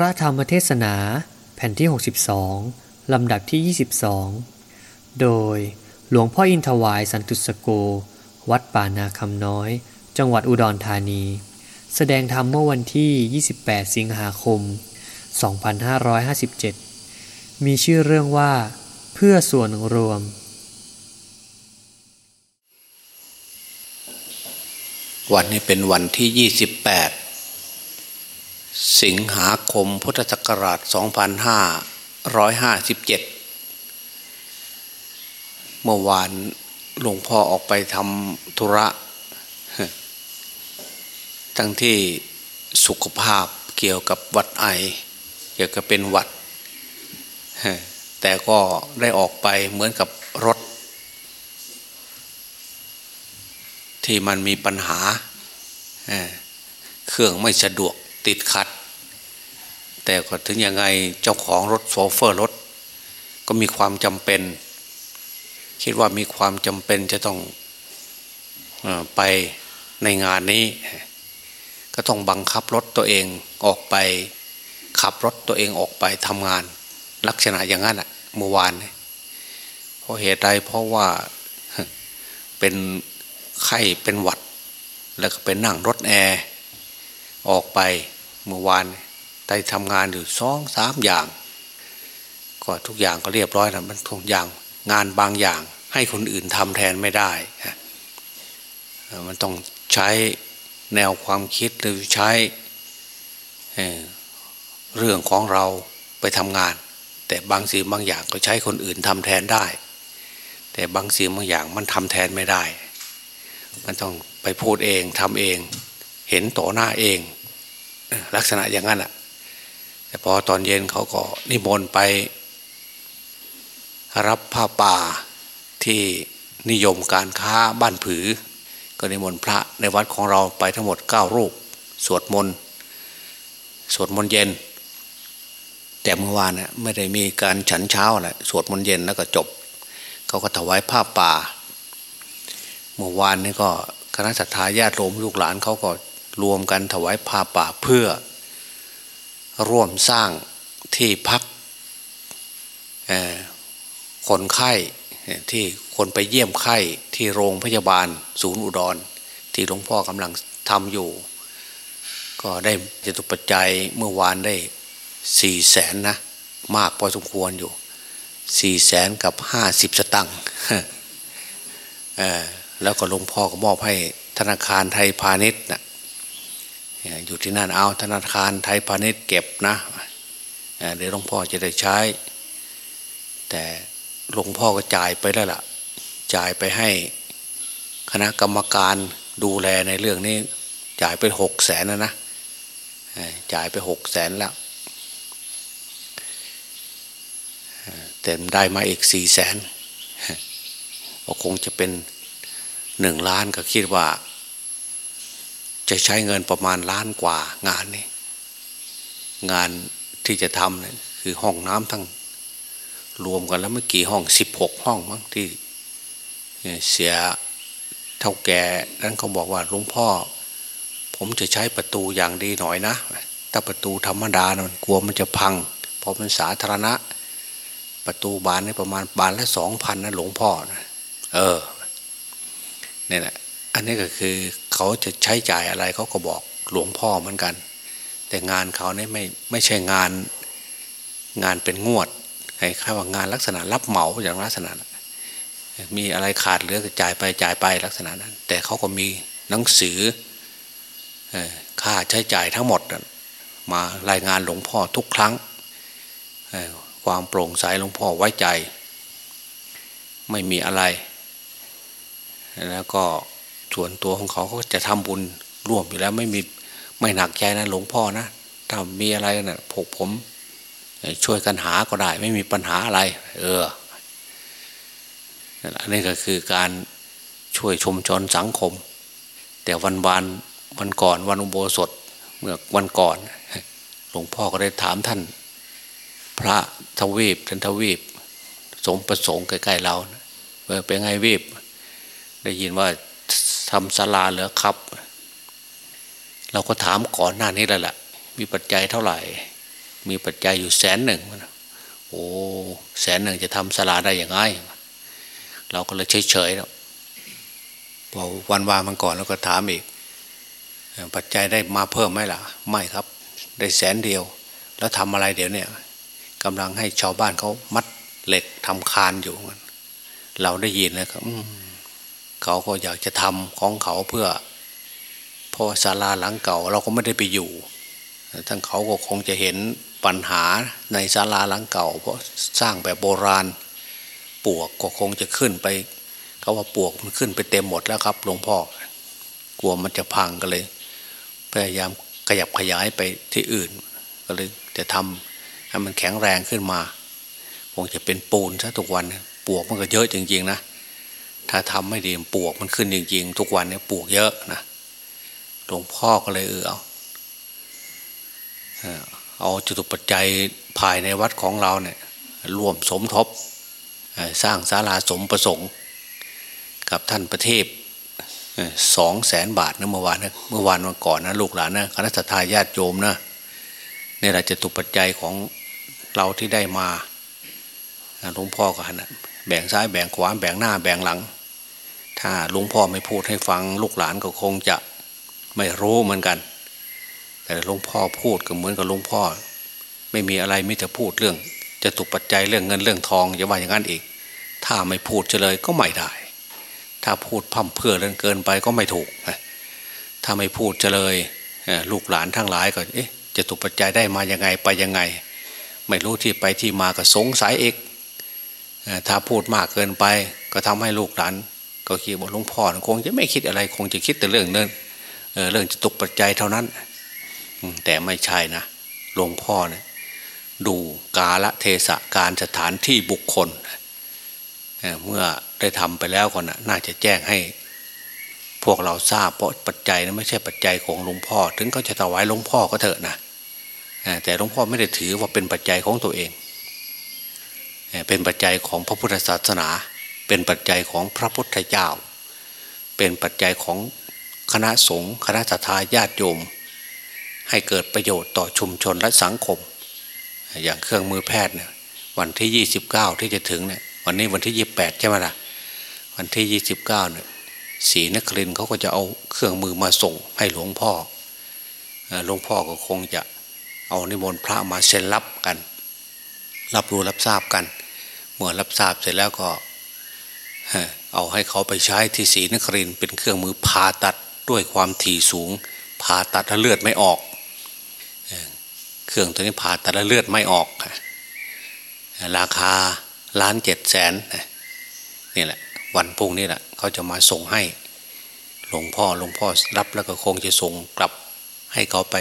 ระธรรมเทศนาแผ่นที่ 62 ลำดับที่ 22 โดยหลวงพ่ออินทวายสันตุสโก วัดป่านาคำน้อย จังหวัดอุดรธานี แสดงธรรมเมื่อวันที่ 28 สิงหาคม 2557 มีชื่อเรื่องว่าเพื่อส่วนรวม วันนี้เป็นวันที่ 28 สิงหาคมพุทธศักราช 2557 เมื่อวานหลวงพ่อออกไปทำธุระ ทั้งที่สุขภาพเกี่ยวกับวัดไอ เกี่ยวกับเป็นวัด แต่ก็ได้ออกไปเหมือนกับรถ ที่มันมีปัญหา เครื่องไม่สะดวกติดขัด แต่ก็ถึงยังไงเจ้าของรถโซเฟอร์รถ ก็มีความจำเป็น คิดว่ามีความจำเป็นจะต้องอไปในงานนี้ ก็ต้องบังคับรถตัวเองออกไป ขับรถตัวเองออกไปทำงาน ลักษณะอย่างนั้นอะเมื่อวานเพราะเหตุใดเพราะว่าเป็นไข้เป็นหวัด แล้วก็ไปนั่งรถแอร์ออกไปเมื่อวาน ได้ทำงานอยู่สองสามอย่าง ก็ทุกอย่างก็เรียบร้อยนะมันทุกอย่างงานบางอย่าง ให้คนอื่นทำแทนไม่ได้มันต้องใช้แนวความคิดหรือใช้เรื่องของเราไปทำงาน แต่บางสิ่งบางอย่างก็ใช้คนอื่นทำแทนได้ แต่บางสิ่งบางอย่างมันทำแทนไม่ได้ มันต้องไปพูดเองทำเอง เห็นต่อหน้าเอง ลักษณะอย่างนั้นแหะ แต่พอตอนเย็นเขาก็นิมนต์ไปรับผ้าป่าที่นิยมการค้าบ้านผือ ก็นิมนต์พระในวัดของเราไปทั้งหมดเก้ารูป สวดมนต์สวดมนต์เย็น แต่เมื่อวานเนี่ยไม่ได้มีการฉันเช้าแหละสวดมนต์เย็นแล้วก็จบ เขาก็ถวายผ้าป่า เมื่อวานนี่ก็คณะสัตยาญาติโยมลูกหลานเขาก็รวมกันถวายผ้าป่าเพื่อ ร่วมสร้างที่พักคนไข้ที่คนไปเยี่ยมไข้ที่โรงพยาบาลศูนย์อุดร ที่หลวงพ่อกำลังทำอยู่ ก็ได้จตุปัจจัยเมื่อวานได้สี่แสนนะ มากพอสมควรอยู่สี่แสนกับห้าสิบสตังค์แล้วก็หลวงพ่อก็มอบให้ธนาคารไทยพาณิชย์นะ อยู่ที่นั่นเอาธนาคารไทยพาณิชย์เก็บนะเดี๋ยวหลวงพ่อจะได้ใช้ แต่หลวงพ่อก็จ่ายไปแล้วล่ะ จ่ายไปให้คณะกรรมการดูแลในเรื่องนี้ จ่ายไปหกแสนนะนะจ่ายไปหกแสนแล้วแต่ได้มาอีกสี่แสนก็คงจะเป็นหนึ่งล้านก็คิดว่า จะใช้เงินประมาณล้านกว่างานนี้ งานที่จะทำเนี่ยคือห้องน้ำทั้งรวมกันแล้วเมื่อกี่ห้องสิบหกห้องมั้งที่เสียเท่าแก่นั้นเขาบอกว่าหลวงพ่อ ผมจะใช้ประตูอย่างดีหน่อยนะถ้าประตูธรรมดานะมันกลัวมันจะพัง เพราะมันสาธารณะ ประตูบานนี่ประมาณบานละสองพันนะหลวงพ่อนะเออเนี่ยแหละอันนี้ก็คือ เขาจะใช้จ่ายอะไรเขาก็บอกหลวงพ่อเหมือนกัน แต่งานเขาเนี่ยไม่ไม่ใช่งานงานเป็นงวดคล้าว่างานลักษณะรับเหมาอย่างลักษณะ มีอะไรขาดเหลือจ่ายไปจ่ายไปลักษณะนั้น แต่เขาก็มีหนังสือค่าใช้จ่ายทั้งหมด มารายงานหลวงพ่อทุกครั้ง ความโปร่งใสหลวงพ่อไว้ใจ ไม่มีอะไร แล้วก็ ส่วนตัวของเขาเขาจะทำบุญร่วมอยู่แล้วไม่มีไม่หนักใจนะหลวงพ่อนะถ้ามีอะไรนะ่ะพวกผม ช่วยกันหาก็ได้ ไม่มีปัญหาอะไร เอออันนี้ก็คือการช่วยชุมชนสังคม แต่วันวันวันก่อนวันอุโบสถเมื่อวันก่อน หลวงพ่อก็ได้ถามท่าน พระทวีปท่านทวีป สมประสงค์ใกล้ๆเราเป็นไงวีบได้ยินว่า ทำศาลาเหรอครับ เราก็ถามก่อนหน้านี้แล้วแหละมีปัจจัยเท่าไหร่ มีปัจจัยอยู่แสนหนึ่งโอ้แสนหนึ่งจะทำศาลาได้อย่างไรเราก็เลยเฉยๆแล้วพอวันวานมันก่อนแล้วก็ถามอีก ปัจจัยได้มาเพิ่มไหมล่ะ ไม่ครับ ได้แสนเดียว แล้วทำอะไรเดี๋ยวเนี่ยกำลังให้ชาวบ้านเขามัดเหล็กทำคานอยู่ เราได้ยินนะครับ เขาก็อยากจะทำของเขาเพื่อเพราะศาลาหลังเก่าเราก็ไม่ได้ไปอยู่ทั้งเขาก็คงจะเห็นปัญหาในศาลาหลังเก่า เพราะสร้างแบบโบราณปวกก็คงจะขึ้นไป เขาว่าปวกมันขึ้นไปเต็มหมดแล้วครับหลวงพ่อกลัวมันจะพังก็เลย พยายามขยับขยายไปที่อื่น ก็เลยจะทำให้มันแข็งแรงขึ้นมา คงจะเป็นปูนซะทุกวันปวกมันก็เยอะจริงๆนะ ถ้าทำไม่ดีปวกมันขึ้นจริงๆ ทุกวันเนี้ปวกเยอะนะหลวงพ่อก็เลยเออเอาเอาจุตุปัจจัยภายในวัดของเราเนี่ยร่วมสมทบสร้างศาลาสมประสงค์กับท่านประเทศสองแสนบาทนะเมื่อวานนะเมื่อวานวันก่อนนะลูกหลานนะคณะทาญาติโยมนะนี่แหละจะตุปัจจัยของเราที่ได้มาหลวงพ่อก็นะแบ่งซ้ายแบ่งขวาแบ่งหน้าแบ่งหลัง ถ้าหลวงพ่อไม่พูดให้ฟังลูกหลานก็คงจะไม่รู้เหมือนกัน แต่หลวงพ่อพูดก็เหมือนกับหลวงพ่อ ไม่มีอะไรมิแต่พูดเรื่อง จะตุปัจจัยเรื่องเงินเรื่องทองอย่าว่าอย่างนั้นอีก ถ้าไม่พูดเลยก็ไม่ได้ ถ้าพูดพั่มเพื่อเรื่องเกินไปก็ไม่ถูกถ้าไม่พูดเลยลูกหลานทั้งหลายก็เอ๊ะจะถูกปัจจัยได้มายังไงไปยังไง ไม่รู้ที่ไปที่มาก็สงสัยเอกถ้าพูดมากเกินไปก็ทำให้ลูกหลาน ก็คิดว่าหลวงพ่อคงจะไม่คิดอะไร คงจะคิดแต่เรื่องเนินเรื่องจะตกปัจจัยเท่านั้น แต่ไม่ใช่นะหลวงพ่อเนี่ยดูกาละเทศะการสถานที่บุคคล เมื่อได้ทำไปแล้วก่อนน่าจะแจ้งให้พวกเราทราบเพราะปัจจัยนะไม่ใช่ปัจจัยของหลวงพ่อ ถึงเขาจะถวายหลวงพ่อก็เถอะนะแต่หลวงพ่อไม่ได้ถือว่าเป็นปัจจัยของตัวเอง เป็นปัจจัยของพระพุทธศาสนา เป็นปัจจัยของพระพุทธเจ้า เป็นปัจจัยของคณะสงฆ์คณะทาญาติโยม ให้เกิดประโยชน์ต่อชุมชนและสังคม อย่างเครื่องมือแพทย์เนี่ยวันที่ 29 ที่จะถึงเนี่ยวันนี้วันที่ยี่แปดใช่ไหมล่ะวันที่ยี่สิบเก้าเนี่ยสีนักเรียนเขาก็จะเอาเครื่องมือมาส่งให้หลวงพ่อหลวงพ่อก็คงจะเอานิมนต์พระมาเซ็นรับกัน รับรู้รับทราบกัน เมื่อรับทราบเสร็จแล้วก็ เอาให้เขาไปใช้ที่ศรีนครินเป็นเครื่องมือผ่าตัดด้วยความถี่สูงผ่าตัดถ้าเลือดไม่ออก เครื่องตัวนี้ผ่าตัดแล้วเลือดไม่ออก ราคาล้านเจ็ดแสนนี่แหละ วันพุ่งนี่แหละเขาจะมาส่งให้หลวงพ่อหลวงพ่อรับแล้วก็คงจะส่งกลับให้เขาไป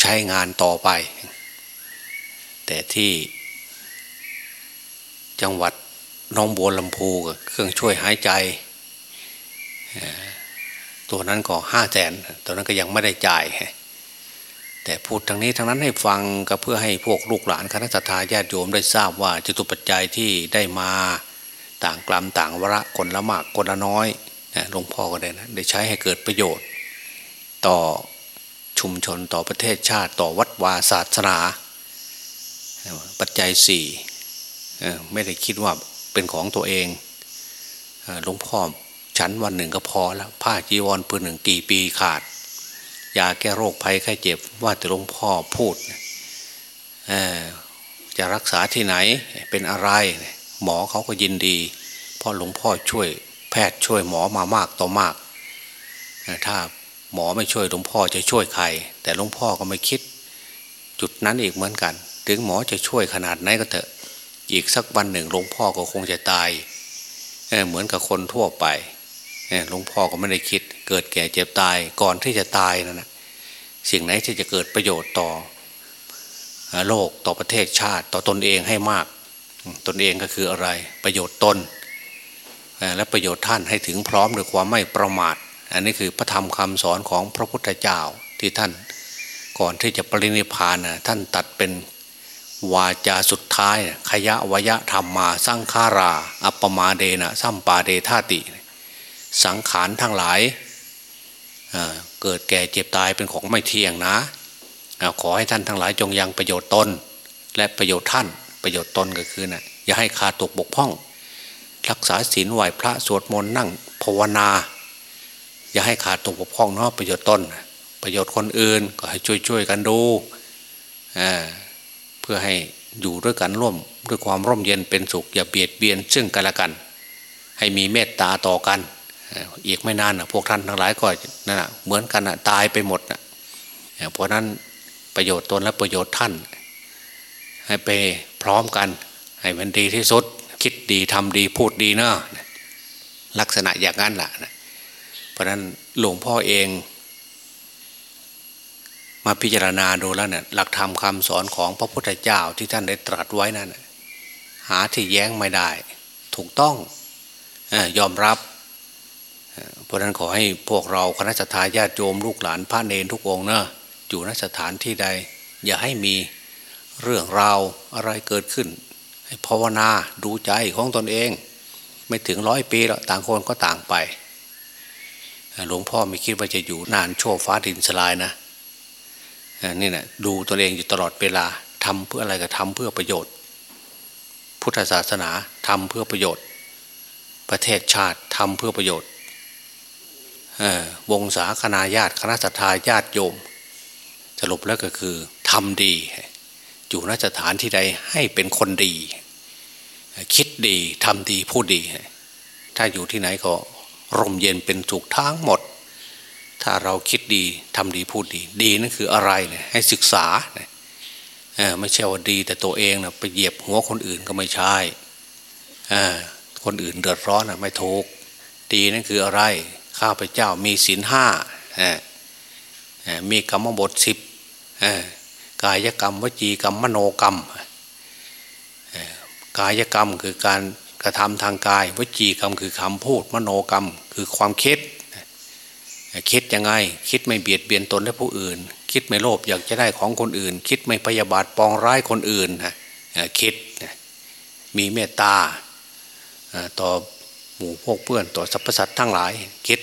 ใช้งานต่อไป แต่ที่จังหวัด น้องบัวลำพูกับเครื่องช่วยหายใจตัวนั้นก็ห้าแสนตัวนั้นก็ยังไม่ได้จ่าย แต่พูดทางนี้ทางนั้นให้ฟังก็เพื่อให้พวกลูกหลานคณะสัตยาญาติโยมได้ทราบว่าจตุปัจจัยที่ได้มาต่างกลัมต่างวระคนละมากคนละน้อยหลวงพ่อก็ได้นะได้ใช้ให้เกิดประโยชน์ ต่อชุมชนต่อประเทศชาติต่อวัดวาศาสนา ปัจจัยสี่ไม่ได้คิดว่า เป็นของตัวเองหลวงพ่อฉันวันหนึ่งก็พอแล้วผ้าจีวรปืนหนึ่งกี่ปีขาดยาแก้โรคภัยไข้เจ็บว่าแต่หลวงพ่อพูดจะรักษาที่ไหนเป็นอะไร หมอเขาก็ยินดี เพราะหลวงพ่อช่วยแพทย์ช่วยหมอมามากต่อมาก ถ้าหมอไม่ช่วยหลวงพ่อจะช่วยใคร แต่หลวงพ่อก็ไม่คิด จุดนั้นอีกเหมือนกัน ถึงหมอจะช่วยขนาดไหนก็เถอะ อีกสักวันหนึ่งหลวงพ่อก็คงจะตายเหมือนกับคนทั่วไปหลวงพ่อก็ไม่ได้คิด เกิดแก่เจ็บตายก่อนที่จะตายนั่นนะสิ่งไหนที่จะเกิดประโยชน์ต่อโลกต่อประเทศชาติ ต่อตนเองให้มาก ตนเองก็คืออะไร ประโยชน์ตนและประโยชน์ท่านให้ถึงพร้อมด้วยความไม่ประมาท อันนี้คือพระธรรมคำสอนของพระพุทธเจ้าที่ท่านก่อนที่จะปรินิพานท่านตัดเป็น วาจาสุดท้ายขยะวยะธรรมมาสร้างคารา อัปปมาเดนะสัมปาเดธาติ สังขารทั้งหลายเเกิดแก่เจ็บตายเป็นของไม่เที่ยงนะ ขอให้ท่านทั้งหลายจงยังประโยชน์ตน และประโยชน์ท่านประโยชน์ตนก็คือนะ่ะอย่าให้ขาดตกบกพร่อง รักษาศีลไหวพระสวดมนต์นั่งภาวนา อย่าให้ขาดตกบกพร่องเนาะประโยชน์ตน ประโยชน์คนอื่นก็ให้ช่วยๆกันดูเพื่อให้อยู่ด้วยกันร่วมด้วยความร่มเย็นเป็นสุขอย่าเบียดเบียนซึ่งกันและกัน ให้มีเมตตาต่อกัน อีกไม่นานนะพวกท่านทั้งหลายก็นั่นแหะเหมือนกันนะตายไปหมดนะเพราะนั้นประโยชน์ตนและประโยชน์ท่าน ให้ไปพร้อมกัน ให้มันดีที่สุด คิดดีทำดีพูดดีเนาะลักษณะอย่างนั้นแหละเพราะนั้นหลวงพ่อเอง มาพิจารณาดูแล้วเนี่ยหลักธรรมคาสอนของพระพุทธเจ้าที่ท่านได้ตรัสไว้นั่นหาที่แย้งไม่ได้ ถูกต้องยอมรับ เพราะนั้นขอให้พวกเราคณะทาญาติโยมลูกหลานพระเนรทุกองเนะอยู่นสถานที่ใด อย่าให้มีเรื่องราวอะไรเกิดขึ้น ให้ภาวนาดูใจของตนเอง ไม่ถึงร้อยปีแล้วต่างคนก็ต่างไป หลวงพ่อไม่คิดว่าจะอยู่นานโชว์ฟ้าดินสลายนะ นี่นะดูตนเองอยู่ตลอดเวลาทำเพื่ออะไรก็ทำเพื่อประโยชน์ พุทธศาสนาทำเพื่อประโยชน์ ประเทศชาติทำเพื่อประโยชน์วงศาคณาญาติคณะสัตยาญาติโยมสรุปแล้วก็คือทำดีอยู่นสถานที่ใดให้เป็นคนดี คิดดีทำดีพูดดี ถ้าอยู่ที่ไหนก็ร่มเย็นเป็นถูกทั้งหมด ถ้าเราคิดดีทำดีพูดดี ดีนั่นคืออะไรเนี่ยให้ศึกษาเนี่ยไม่ใช่ว่าดี แต่ตัวเองนะไปเหยียบหัวคนอื่นก็ไม่ใช่คนอื่นเดือดร้อนนะไม่ถูกดีนั่นคืออะไร ข้าพเจ้ามีศีลห้ามีกรรมบทสิบกายกรรมวจีกรรมมโนกรรมกายกรรมคือการกระทำทางกายวจีกรรมคือคำพูดมโนกรรมคือความคิด คิดยังไง คิดไม่เบียดเบียนตนและผู้อื่น คิดไม่โลภอยากจะได้ของคนอื่น คิดไม่พยาบาทปองร้ายคนอื่นคิดมีเมตตาต่อหมู่พวกเพื่อนต่อสรรพสัตว์ทั้งหลายคิด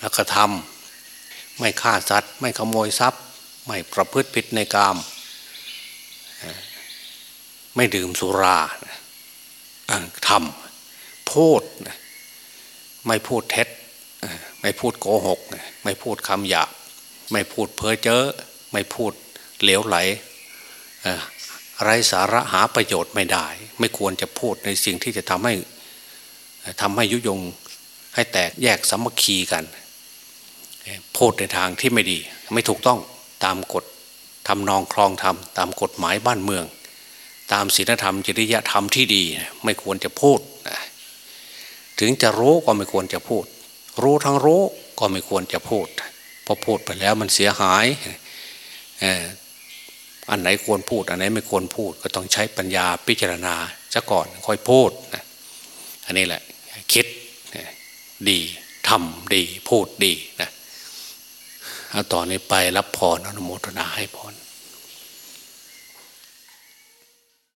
แล้วก็ทำไม่ฆ่าสัตว์ ไม่ขโมยทรัพย์ ไม่ประพฤติผิดในกามไม่ดื่มสุราทำพูดไม่พูดเท็จ ไม่พูดโกหก ไม่พูดคำหยาบไม่พูดเพ้อเจ้อไม่พูดเหลวไหลไรสาระหาประโยชน์ไม่ได้ ไม่ควรจะพูดในสิ่งที่จะทำให้ทำให้ยุยงให้แตกแยกสามัคคีกัน พูดในทางที่ไม่ดี ไม่ถูกต้องตามกฎทำนองคลองธรรมตามกฎหมายบ้านเมือง ตามศีลธรรมจริยธรรมที่ดี ไม่ควรจะพูด ถึงจะรู้ก็ไม่ควรจะพูด รู้ทั้งรู้ก็ไม่ควรจะพูดพอพูดไปแล้วมันเสียหายอันไหนควรพูด อันไหนไม่ควรพูด ก็ต้องใช้ปัญญาพิจารณาซะก่อนค่อยพูดนะอันนี้แหละคิดดีทำดีพูดดีนะเอาต่อนนี้ไปรับพรอนุโมทนาให้พร